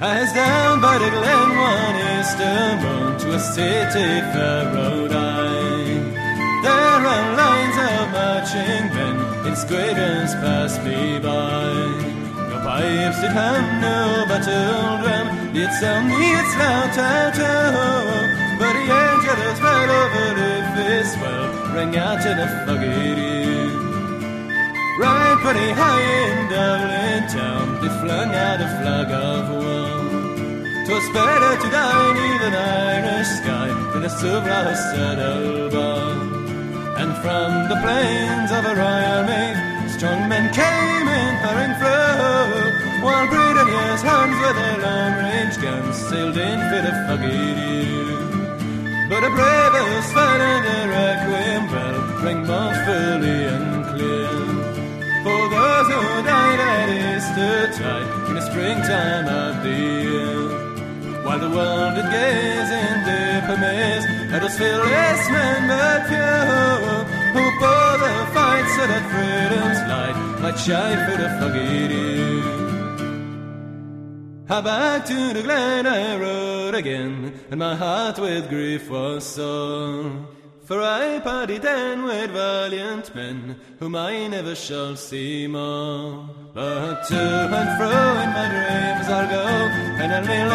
As down by the glen one is eastern to a city road I There are lines of marching men in pass me by. No pipes did have no battle drum Did sound its loud tattoo But the angel is right over the fist well Rang out in a foggy Right pretty high in Dublin town They flung out a flag of war Twas better to die neath an Irish sky Than a silver saddle bar And from the plains of a royal Meath Strong men came in hurrying through While Britannia's hands with their long-range guns Sailed in for the foggy But a bravest fight in the requiem bell Rang more fully and clear. For those who died at Easter tide in the springtime of the year the world did gaze in deep amaze at us fearless men but few who bore the fight so that freedom's light might shine for the foggy how back to the glen I rode again and my heart with grief was sore. For I parted then with valiant men whom I never shall see more. But to and fro in my dreams I'll go and I'll kneel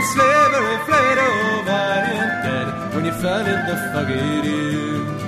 From slavery flayed oh valiant dead when you fell in the dew